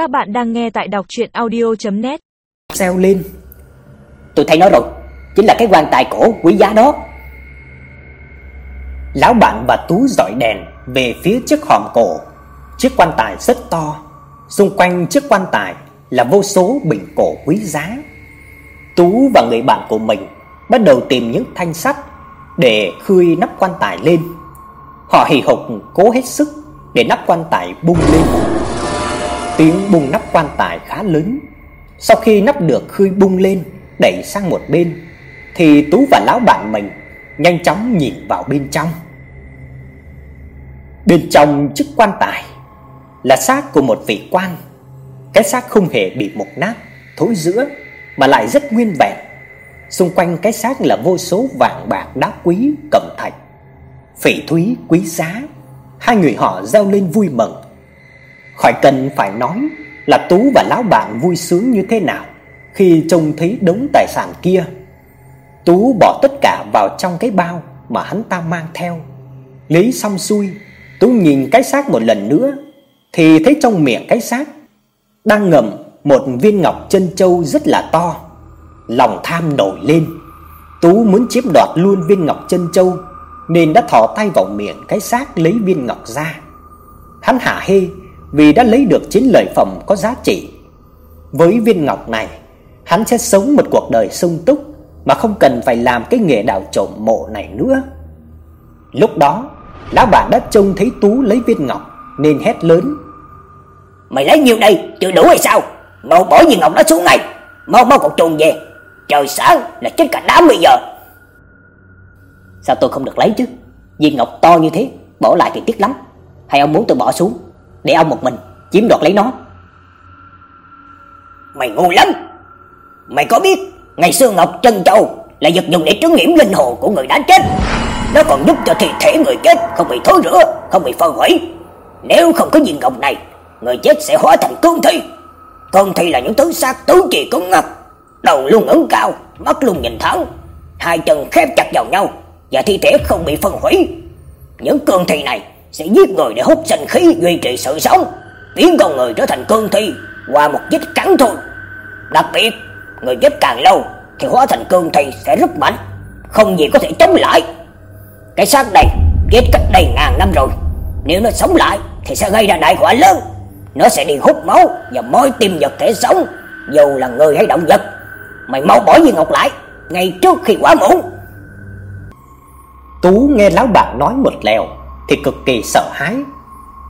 Các bạn đang nghe tại đọc audio net. Reo lên Tôi thấy nó rồi. Chính là cái quan tài cổ quý giá đó. Lão bạn và Tú dọi đèn Về phía chiếc hòm cổ. Chiếc quan tài rất to. Xung quanh chiếc quan tài Là vô số bình cổ quý giá. Tú và người bạn của mình Bắt đầu tìm những thanh sắt Để khơi nắp quan tài lên. Họ hì hục cố hết sức Để nắp quan tài bung lên Tiếng bung nắp quan tài khá lớn. Sau khi nắp được khơi bung lên, đẩy sang một bên, thì Tú và lão bạn mình nhanh chóng nhìn vào bên trong. Bên trong chiếc quan tài là xác của một vị quan. Cái xác không hề bị mục nát, thối rữa mà lại rất nguyên vẹn. Xung quanh cái xác là vô số vàng bạc đá quý, cẩm thạch, phỉ thúy quý giá. Hai người họ reo lên vui mừng Khỏi cần phải nói là Tú và lão bạn vui sướng như thế nào khi trông thấy đống tài sản kia. Tú bỏ tất cả vào trong cái bao mà hắn ta mang theo. Lấy xong xuôi, Tú nhìn cái xác một lần nữa thì thấy trong miệng cái xác đang ngậm một viên ngọc chân châu rất là to. Lòng tham nổi lên. Tú muốn chiếm đoạt luôn viên ngọc chân châu nên đã thò tay vào miệng cái xác lấy viên ngọc ra. Hắn hả hê vì đã lấy được chín lợi phẩm có giá trị. Với viên ngọc này, hắn sẽ sống một cuộc đời sung túc mà không cần phải làm cái nghề đào trộm mộ này nữa. Lúc đó, lão bà đã trông thấy Tú lấy viên ngọc nên hét lớn: "Mày lấy nhiều đây, chưa đủ hay sao? Mau bỏ viên ngọc đó xuống ngay, mau mau cột chuồng về. Trời sáng là chết cả đám bây giờ." Sao tôi không được lấy chứ? Viên ngọc to như thế, bỏ lại thì tiếc lắm. Hay ông muốn tôi bỏ xuống? Để ông một mình chiếm đoạt lấy nó. Mày ngu lắm. Mày có biết ngày xưa Ngọc Trân Châu là vật dùng để trấn nghiệm linh hồn của người đã chết. Nó còn giúp cho thi thể người chết không bị thối rữa, không bị phân hủy. Nếu không có viên ngọc này, người chết sẽ hóa thành cương thi. Cương thi là những thứ xác tứ chi cứng ngắc, đầu luôn ngẩng cao, mắt luôn nhìn thẳng, hai chân khép chặt vào nhau và thi thể không bị phân hủy. Những cương thi này sẽ giết người để hút sinh khí duy trì sự sống, biến con người trở thành cương thi qua một vết cắn thôi. Đặc biệt, người chết càng lâu thì hóa thành cương thi sẽ rất mạnh, không gì có thể chống lại. Cái xác này chết cách đây ngàn năm rồi, nếu nó sống lại thì sẽ gây ra đại họa lớn. Nó sẽ đi hút máu và mối tim vật thể sống, dù là người hay động vật. Mày mau bỏ viên ngọc lại, ngay trước khi quá muộn. Tú nghe lão bạn nói một lèo thì cực kỳ sợ hãi.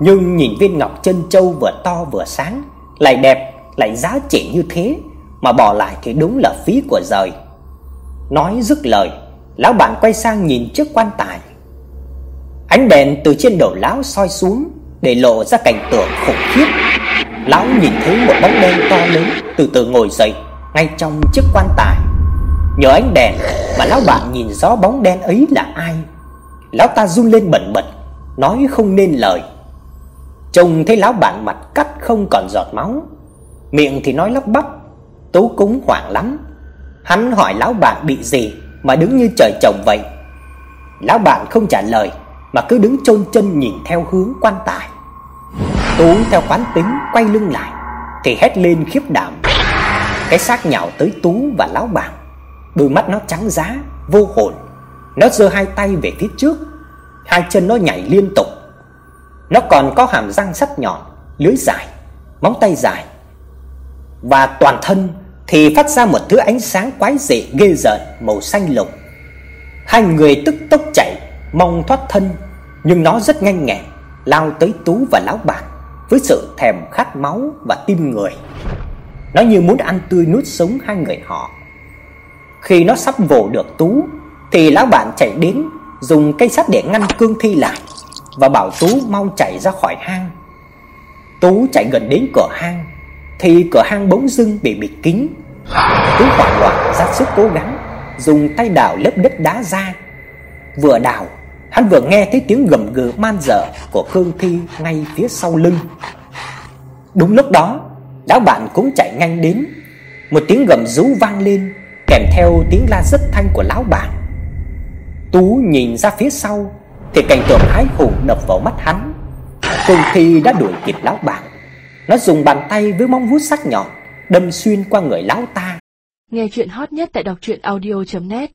Nhưng nhìn viên ngọc chân châu vừa to vừa sáng, lại đẹp, lại giá trị như thế mà bỏ lại thì đúng là phí của rời. Nói dứt lời, lão bạn quay sang nhìn chiếc quan tài. Ánh đèn từ trên đầu lão soi xuống để lộ ra cảnh tượng khủng khiếp. Lão nhìn thấy một bóng đen to lớn từ từ ngồi dậy ngay trong chiếc quan tài. Nhờ ánh đèn mà lão bạn nhìn rõ bóng đen ấy là ai. Lão ta run lên bần bật nói không nên lời. Trông thấy lão bạn mặt cắt không còn giọt máu, miệng thì nói lắp bắp, Tú cúng hoảng lắm. Hắn hỏi lão bạn bị gì mà đứng như trời trồng vậy. Lão bạn không trả lời mà cứ đứng chôn chân nhìn theo hướng quan tài. Tú theo quán tính quay lưng lại thì hét lên khiếp đảm. Cái xác nhào tới Tú và lão bạn, đôi mắt nó trắng giá, vô hồn. Nó giơ hai tay về phía trước hai chân nó nhảy liên tục. Nó còn có hàm răng sắc nhọn, lưỡi dài, móng tay dài. Và toàn thân thì phát ra một thứ ánh sáng quái dị ghê rợn màu xanh lục. Hai người tức tốc chạy mong thoát thân, nhưng nó rất nhanh nhẹn lao tới Tú và lão bạn với sự thèm khát máu và tim người. Nó như muốn ăn tươi nuốt sống hai người họ. Khi nó sắp vồ được Tú thì lão bạn chạy đến dùng cây sắt để ngăn cương thi lại và bảo Tú mau chạy ra khỏi hang. Tú chạy gần đến cửa hang thì cửa hang bỗng dưng bị bịt kín. Tú hoảng loạn ra sức cố gắng dùng tay đào lớp đất đá ra. Vừa đào, hắn vừa nghe thấy tiếng gầm gừ man dở của cương thi ngay phía sau lưng. Đúng lúc đó, lão bạn cũng chạy nhanh đến. Một tiếng gầm rú vang lên kèm theo tiếng la rất thanh của lão bạn. Tú nhìn ra phía sau, thì cảnh tượng hái hùng đập vào mắt hắn. Cương thi đã đuổi kịp lão bạc. Nó dùng bàn tay với móng vuốt sắc nhọn, đâm xuyên qua người lão ta. Nghe chuyện hot nhất tại đọc truyện audio net